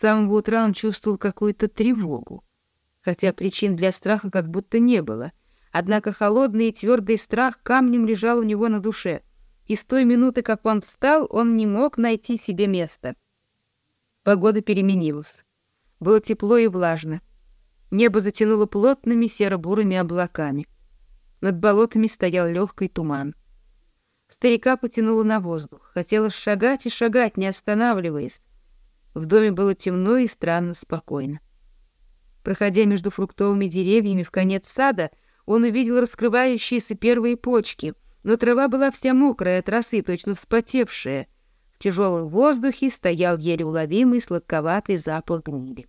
Сам в утро он чувствовал какую-то тревогу, хотя причин для страха как будто не было. Однако холодный и твердый страх камнем лежал у него на душе, и с той минуты, как он встал, он не мог найти себе места. Погода переменилась. Было тепло и влажно. Небо затянуло плотными серо-бурыми облаками. Над болотами стоял легкий туман. Старика потянуло на воздух. Хотелось шагать и шагать, не останавливаясь. В доме было темно и странно спокойно. Проходя между фруктовыми деревьями в конец сада, он увидел раскрывающиеся первые почки, но трава была вся мокрая от росы, точно вспотевшая. В тяжелом воздухе стоял еле уловимый сладковатый запах гнили.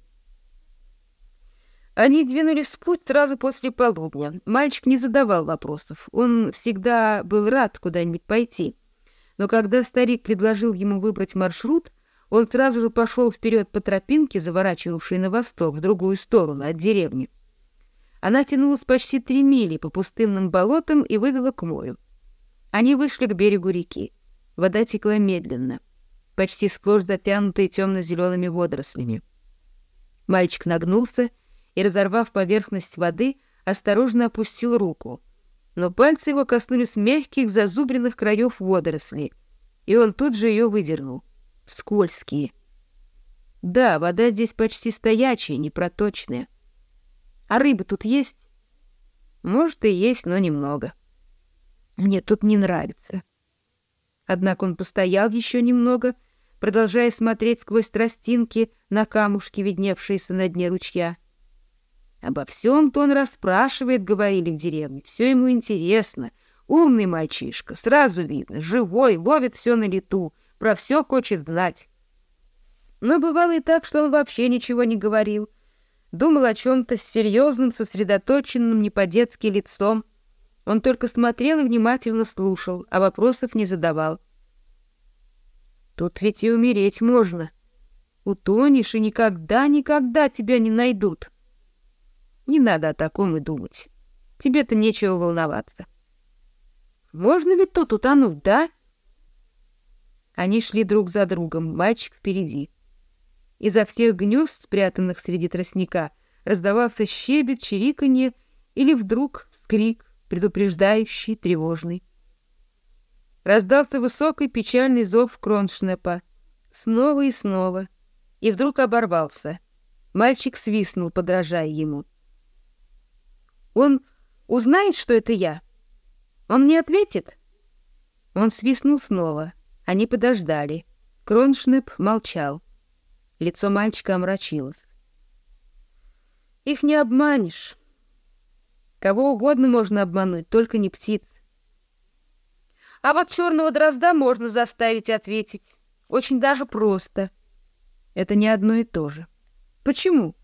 Они двинулись в путь сразу после полудня. Мальчик не задавал вопросов. Он всегда был рад куда-нибудь пойти. Но когда старик предложил ему выбрать маршрут, он сразу же пошел вперед по тропинке, заворачивавшей на восток, в другую сторону, от деревни. Она тянулась почти три мили по пустынным болотам и вывела к морю. Они вышли к берегу реки. Вода текла медленно, почти сплошь затянутой темно-зелеными водорослями. Мальчик нагнулся и, разорвав поверхность воды, осторожно опустил руку. Но пальцы его коснулись мягких зазубренных краев водорослей, и он тут же ее выдернул скользкие. Да, вода здесь почти стоячая, непроточная. А рыбы тут есть? Может, и есть, но немного. Мне тут не нравится. Однако он постоял еще немного, продолжая смотреть сквозь тростинки на камушки, видневшиеся на дне ручья. Обо всем-то он расспрашивает, говорили в деревне. Все ему интересно. Умный мальчишка, сразу видно, живой, ловит все на лету — про все хочет знать. Но бывало и так, что он вообще ничего не говорил. Думал о чем-то с серьезным, сосредоточенным, не по-детски лицом. Он только смотрел и внимательно слушал, а вопросов не задавал. Тут ведь и умереть можно. Утонешь, и никогда-никогда тебя не найдут. Не надо о таком и думать. Тебе-то нечего волноваться. Можно ведь тут утонуть, да? — они шли друг за другом, мальчик впереди. Изо всех гнезд, спрятанных среди тростника, раздавался щебет, чириканье или вдруг крик, предупреждающий, тревожный. Раздался высокий печальный зов Кроншнепа. Снова и снова. И вдруг оборвался. Мальчик свистнул, подражая ему. «Он узнает, что это я? Он не ответит?» Он свистнул снова. Они подождали. Кроншнеп молчал. Лицо мальчика омрачилось. «Их не обманешь. Кого угодно можно обмануть, только не птиц. А вот черного дрозда можно заставить ответить. Очень даже просто. Это не одно и то же. Почему?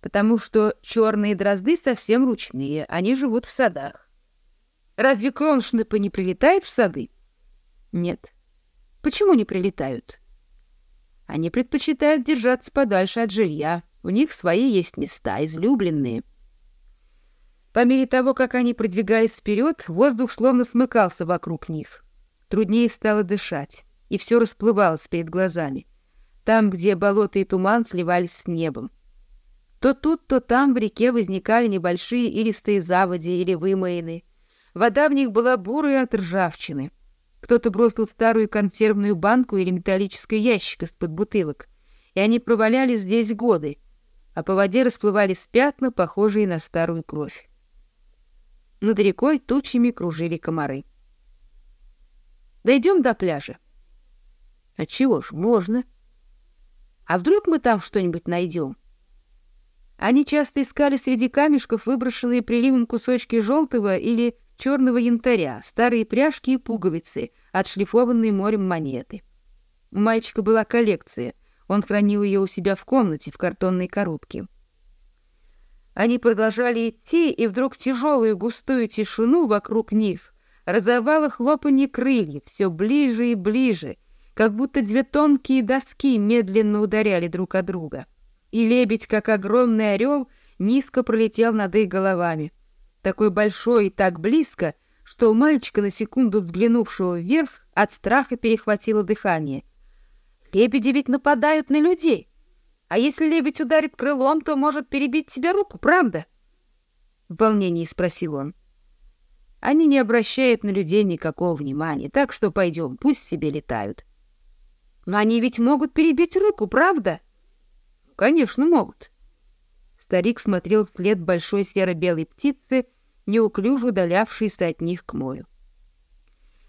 Потому что черные дрозды совсем ручные, они живут в садах. Разве кроншнепа не прилетает в сады? Нет. — Почему не прилетают? Они предпочитают держаться подальше от жилья. У них свои есть места, излюбленные. По мере того, как они продвигались вперед, воздух словно смыкался вокруг них. Труднее стало дышать, и все расплывалось перед глазами. Там, где болото и туман сливались с небом. То тут, то там в реке возникали небольшие илистые заводи или вымоины. Вода в них была бурая от ржавчины. Кто-то бросил старую консервную банку или металлический ящик из-под бутылок, и они провалялись здесь годы, а по воде расплывались пятна, похожие на старую кровь. Над рекой тучами кружили комары. Дойдем до пляжа. А чего ж, можно. А вдруг мы там что-нибудь найдем? Они часто искали среди камешков выброшенные приливом кусочки желтого или черного янтаря, старые пряжки и пуговицы, отшлифованные морем монеты. У мальчика была коллекция. Он хранил ее у себя в комнате в картонной коробке. Они продолжали идти, и вдруг тяжелую густую тишину вокруг них разорвало хлопанье крыльев все ближе и ближе, как будто две тонкие доски медленно ударяли друг о друга. И лебедь, как огромный орел, низко пролетел над их головами такой большой и так близко, что у мальчика на секунду взглянувшего вверх от страха перехватило дыхание. Лебеди ведь нападают на людей. А если лебедь ударит крылом, то может перебить тебе руку, правда? В волнении спросил он. Они не обращают на людей никакого внимания, так что пойдем, пусть себе летают. Но они ведь могут перебить руку, правда? Конечно, могут. Старик смотрел вслед большой серо-белой птицы, неуклюже удалявшись от них к морю.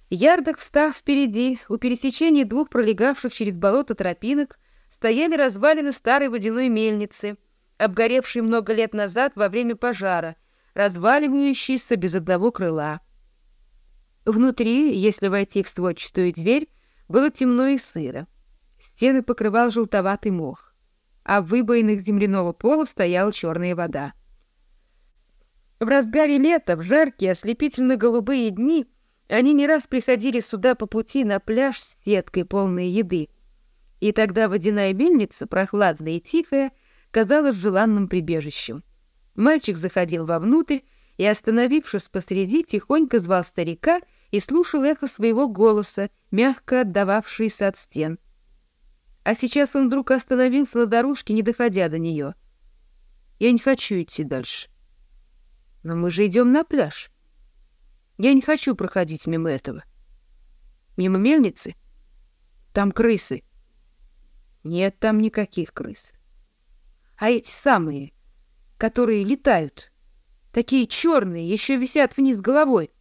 Ярдок встав впереди, у пересечения двух пролегавших через болото тропинок, стояли развалины старой водяной мельницы, обгоревшей много лет назад во время пожара, разваливающейся без одного крыла. Внутри, если войти в сводчатую дверь, было темно и сыро. Стены покрывал желтоватый мох, а в выбоинах земляного пола стояла черная вода. В разгаре лета, в жаркие, ослепительно-голубые дни, они не раз приходили сюда по пути на пляж с сеткой, полной еды. И тогда водяная мельница, прохладная и тихая, казалась желанным прибежищем. Мальчик заходил вовнутрь и, остановившись посреди, тихонько звал старика и слушал эхо своего голоса, мягко отдававшееся от стен. А сейчас он вдруг остановился на дорожке, не доходя до нее. «Я не хочу идти дальше». Но мы же идем на пляж. Я не хочу проходить мимо этого. Мимо мельницы? Там крысы. Нет там никаких крыс. А эти самые, которые летают, такие черные, еще висят вниз головой.